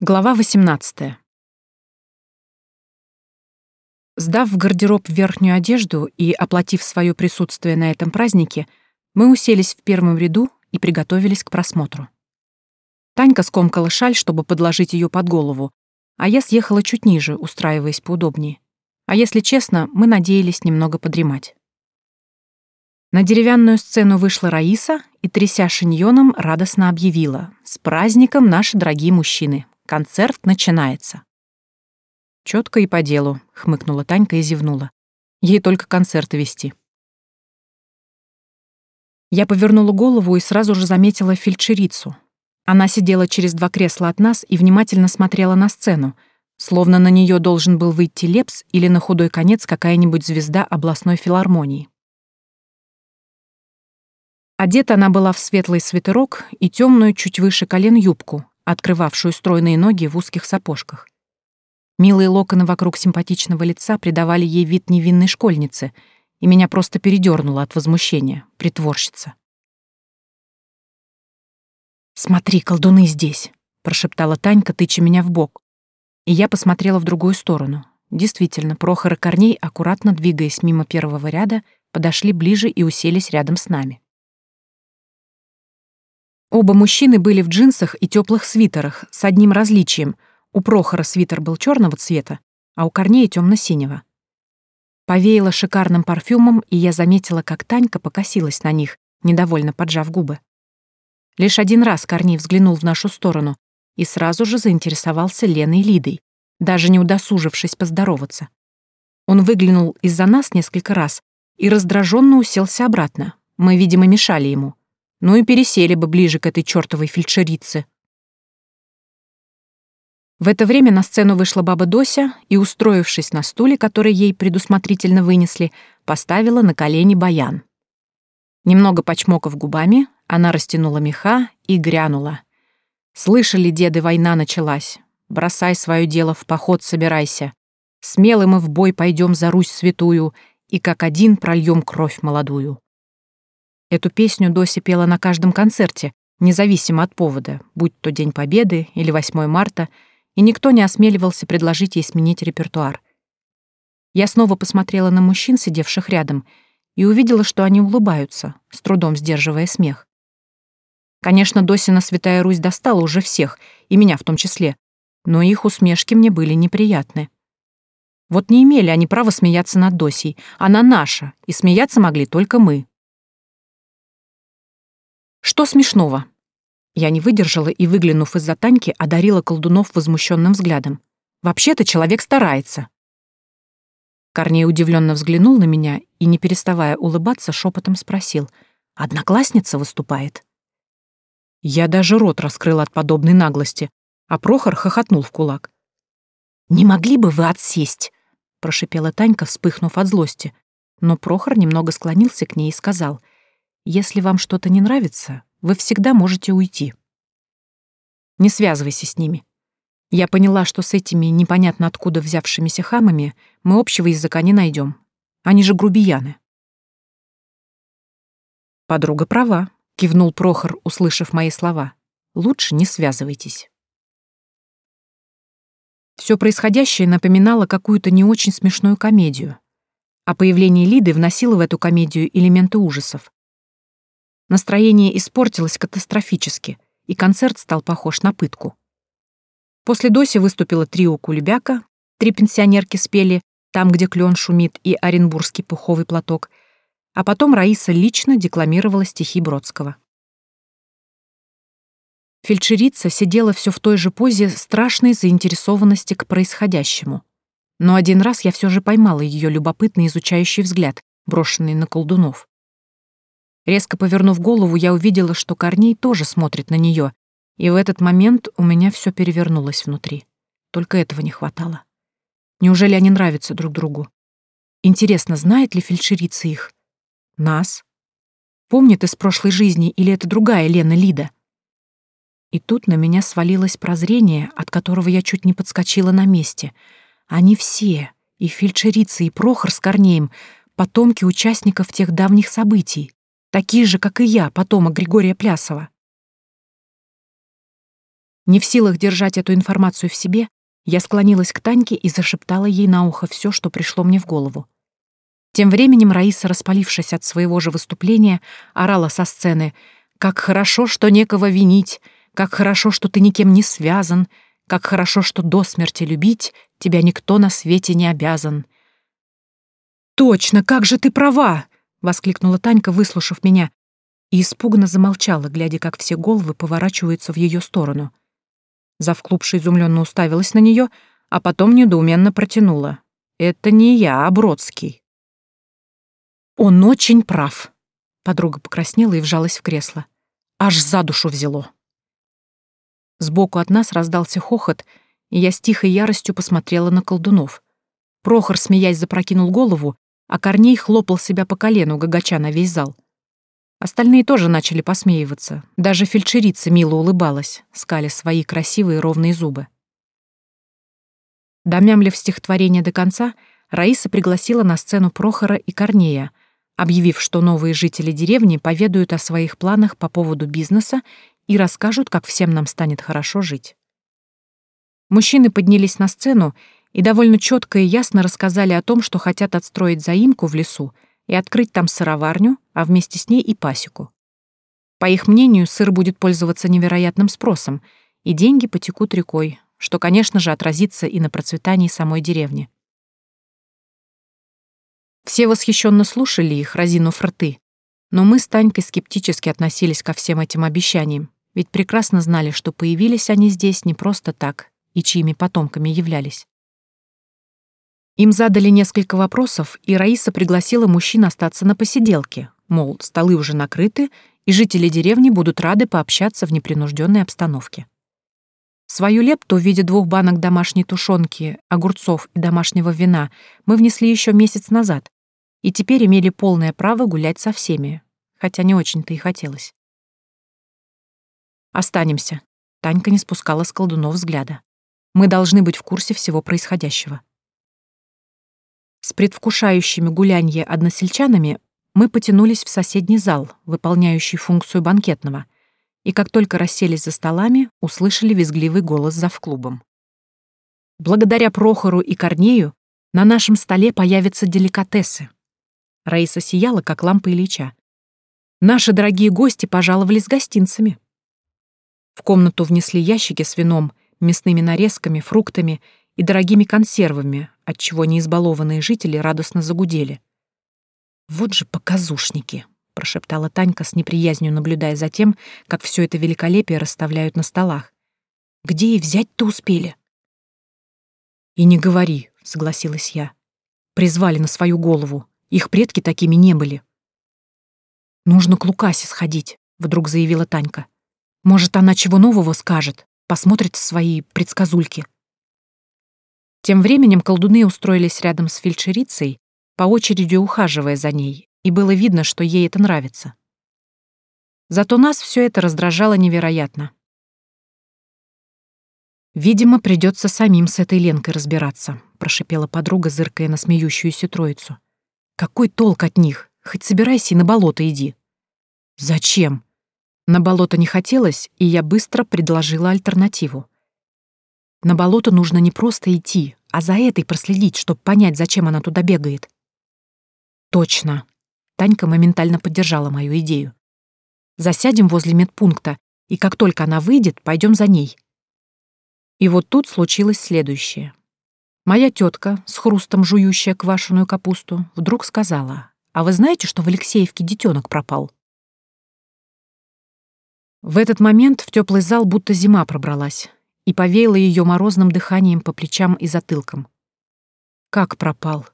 Глава 18. Сдав в гардероб верхнюю одежду и оплатив свое присутствие на этом празднике, мы уселись в первом ряду и приготовились к просмотру. Танька скомкала шаль, чтобы подложить ее под голову, а я съехала чуть ниже, устраиваясь поудобнее. А если честно, мы надеялись немного подремать. На деревянную сцену вышла Раиса и, тряся шиньоном, радостно объявила «С праздником, наши дорогие мужчины! Концерт начинается. Четко и по делу, хмыкнула Танька и зевнула. Ей только концерты вести. Я повернула голову и сразу же заметила фельдшерицу. Она сидела через два кресла от нас и внимательно смотрела на сцену, словно на нее должен был выйти Лепс или на худой конец какая-нибудь звезда областной филармонии. Одета она была в светлый свитерок и темную чуть выше колен юбку, открывавшую стройные ноги в узких сапожках. Милые локоны вокруг симпатичного лица придавали ей вид невинной школьницы, и меня просто передернуло от возмущения, притворщица. «Смотри, колдуны здесь!» — прошептала Танька, тыча меня в бок. И я посмотрела в другую сторону. Действительно, Прохор и Корней, аккуратно двигаясь мимо первого ряда, подошли ближе и уселись рядом с нами. Оба мужчины были в джинсах и теплых свитерах с одним различием. У Прохора свитер был черного цвета, а у Корнея темно-синего. Повеяло шикарным парфюмом, и я заметила, как Танька покосилась на них, недовольно поджав губы. Лишь один раз Корней взглянул в нашу сторону и сразу же заинтересовался Леной Лидой, даже не удосужившись поздороваться. Он выглянул из-за нас несколько раз и раздраженно уселся обратно. Мы, видимо, мешали ему. Ну и пересели бы ближе к этой чертовой фельдшерице. В это время на сцену вышла баба Дося и, устроившись на стуле, который ей предусмотрительно вынесли, поставила на колени баян. Немного почмокав губами, она растянула меха и грянула. «Слышали, деды, война началась. Бросай свое дело, в поход собирайся. Смело мы в бой пойдем за Русь святую и как один прольем кровь молодую». Эту песню Доси пела на каждом концерте, независимо от повода, будь то День Победы или 8 марта, и никто не осмеливался предложить ей сменить репертуар. Я снова посмотрела на мужчин, сидевших рядом, и увидела, что они улыбаются, с трудом сдерживая смех. Конечно, Досина Святая Русь достала уже всех, и меня в том числе, но их усмешки мне были неприятны. Вот не имели они права смеяться над Досей, она наша, и смеяться могли только мы. Что смешного? Я не выдержала и, выглянув из-за Таньки, одарила колдунов возмущенным взглядом. Вообще-то человек старается. Корней удивленно взглянул на меня и, не переставая улыбаться, шепотом спросил. «Одноклассница выступает?» Я даже рот раскрыла от подобной наглости, а Прохор хохотнул в кулак. «Не могли бы вы отсесть?» — прошипела Танька, вспыхнув от злости. Но Прохор немного склонился к ней и сказал — если вам что-то не нравится, вы всегда можете уйти. Не связывайся с ними. Я поняла, что с этими непонятно откуда взявшимися хамами мы общего языка не найдем. Они же грубияны. Подруга права, кивнул Прохор, услышав мои слова. Лучше не связывайтесь. Все происходящее напоминало какую-то не очень смешную комедию. А появление Лиды вносило в эту комедию элементы ужасов. Настроение испортилось катастрофически, и концерт стал похож на пытку. После Доси выступило трио Кулебяка, три пенсионерки спели «Там, где клен шумит» и «Оренбургский пуховый платок», а потом Раиса лично декламировала стихи Бродского. Фельдшерица сидела все в той же позе страшной заинтересованности к происходящему. Но один раз я все же поймала ее любопытный изучающий взгляд, брошенный на колдунов. Резко повернув голову, я увидела, что Корней тоже смотрит на нее, и в этот момент у меня все перевернулось внутри. Только этого не хватало. Неужели они нравятся друг другу? Интересно, знает ли фельдшерица их? Нас? Помнит из прошлой жизни или это другая Лена Лида? И тут на меня свалилось прозрение, от которого я чуть не подскочила на месте. Они все, и фельдшерица, и Прохор с Корнеем, потомки участников тех давних событий такие же, как и я, потомок Григория Плясова. Не в силах держать эту информацию в себе, я склонилась к Таньке и зашептала ей на ухо все, что пришло мне в голову. Тем временем Раиса, распалившись от своего же выступления, орала со сцены «Как хорошо, что некого винить! Как хорошо, что ты никем не связан! Как хорошо, что до смерти любить тебя никто на свете не обязан!» «Точно, как же ты права!» — воскликнула Танька, выслушав меня, и испуганно замолчала, глядя, как все головы поворачиваются в ее сторону. Завклубша изумленно уставилась на нее, а потом недоуменно протянула. «Это не я, а Бродский». «Он очень прав», — подруга покраснела и вжалась в кресло. Аж за душу взяло. Сбоку от нас раздался хохот, и я с тихой яростью посмотрела на колдунов. Прохор, смеясь, запрокинул голову, а Корней хлопал себя по колену, гагача на весь зал. Остальные тоже начали посмеиваться. Даже фельдшерица мило улыбалась, скаля свои красивые ровные зубы. Домямлив стихотворение до конца, Раиса пригласила на сцену Прохора и Корнея, объявив, что новые жители деревни поведают о своих планах по поводу бизнеса и расскажут, как всем нам станет хорошо жить. Мужчины поднялись на сцену и довольно четко и ясно рассказали о том, что хотят отстроить заимку в лесу и открыть там сыроварню, а вместе с ней и пасеку. По их мнению, сыр будет пользоваться невероятным спросом, и деньги потекут рекой, что, конечно же, отразится и на процветании самой деревни. Все восхищенно слушали их, разинув рты, но мы с Танькой скептически относились ко всем этим обещаниям, ведь прекрасно знали, что появились они здесь не просто так и чьими потомками являлись. Им задали несколько вопросов, и Раиса пригласила мужчин остаться на посиделке, мол, столы уже накрыты, и жители деревни будут рады пообщаться в непринужденной обстановке. Свою лепту в виде двух банок домашней тушенки, огурцов и домашнего вина мы внесли еще месяц назад, и теперь имели полное право гулять со всеми, хотя не очень-то и хотелось. «Останемся», — Танька не спускала с колдунов взгляда. «Мы должны быть в курсе всего происходящего». С предвкушающими гулянье односельчанами мы потянулись в соседний зал, выполняющий функцию банкетного, и как только расселись за столами, услышали визгливый голос за клубом. Благодаря Прохору и Корнею на нашем столе появятся деликатесы. Раиса сияла, как лампа Ильича. Наши дорогие гости пожаловали с гостинцами. В комнату внесли ящики с вином, мясными нарезками, фруктами и дорогими консервами, отчего неизбалованные жители радостно загудели. «Вот же показушники!» — прошептала Танька с неприязнью, наблюдая за тем, как все это великолепие расставляют на столах. «Где и взять-то успели?» «И не говори», — согласилась я. «Призвали на свою голову. Их предки такими не были». «Нужно к Лукасе сходить», — вдруг заявила Танька. «Может, она чего нового скажет, посмотрит свои предсказульки». Тем временем колдуны устроились рядом с фельдшерицей, по очереди ухаживая за ней, и было видно, что ей это нравится. Зато нас все это раздражало невероятно. «Видимо, придется самим с этой Ленкой разбираться», — прошипела подруга, зыркая на смеющуюся троицу. «Какой толк от них? Хоть собирайся и на болото иди». «Зачем?» На болото не хотелось, и я быстро предложила альтернативу. На болото нужно не просто идти, а за этой проследить, чтобы понять, зачем она туда бегает. Точно. Танька моментально поддержала мою идею. Засядем возле медпункта, и как только она выйдет, пойдем за ней. И вот тут случилось следующее. Моя тетка, с хрустом жующая квашеную капусту, вдруг сказала, «А вы знаете, что в Алексеевке детенок пропал?» В этот момент в теплый зал будто зима пробралась и повеяло ее морозным дыханием по плечам и затылкам. Как пропал?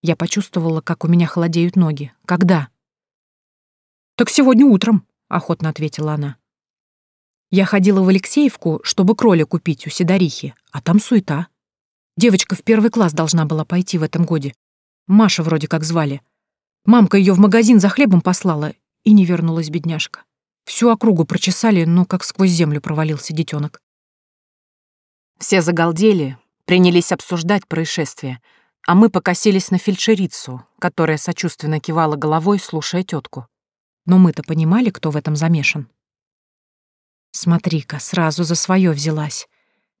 Я почувствовала, как у меня холодеют ноги. Когда? «Так сегодня утром», — охотно ответила она. Я ходила в Алексеевку, чтобы кроля купить у Сидорихи, а там суета. Девочка в первый класс должна была пойти в этом годе. Маша вроде как звали. Мамка ее в магазин за хлебом послала, и не вернулась бедняжка. Всю округу прочесали, но как сквозь землю провалился детенок. Все загалдели, принялись обсуждать происшествие, а мы покосились на фельдшерицу, которая сочувственно кивала головой, слушая тетку. Но мы-то понимали, кто в этом замешан. Смотри-ка, сразу за свое взялась.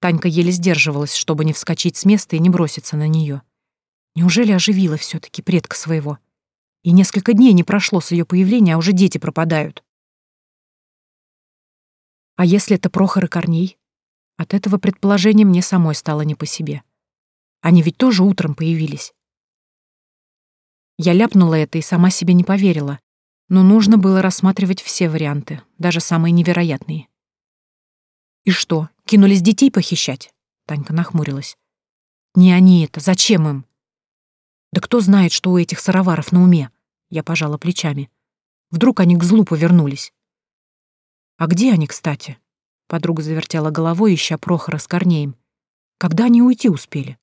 Танька еле сдерживалась, чтобы не вскочить с места и не броситься на нее. Неужели оживила все таки предка своего? И несколько дней не прошло с ее появления, а уже дети пропадают. А если это Прохор и Корней? От этого предположения мне самой стало не по себе. Они ведь тоже утром появились. Я ляпнула это и сама себе не поверила, но нужно было рассматривать все варианты, даже самые невероятные. «И что, кинулись детей похищать?» Танька нахмурилась. «Не они это, зачем им?» «Да кто знает, что у этих сыроваров на уме?» Я пожала плечами. «Вдруг они к злу повернулись?» «А где они, кстати?» Подруга завертела головой, ища Прохора с Корнеем. «Когда они уйти успели?»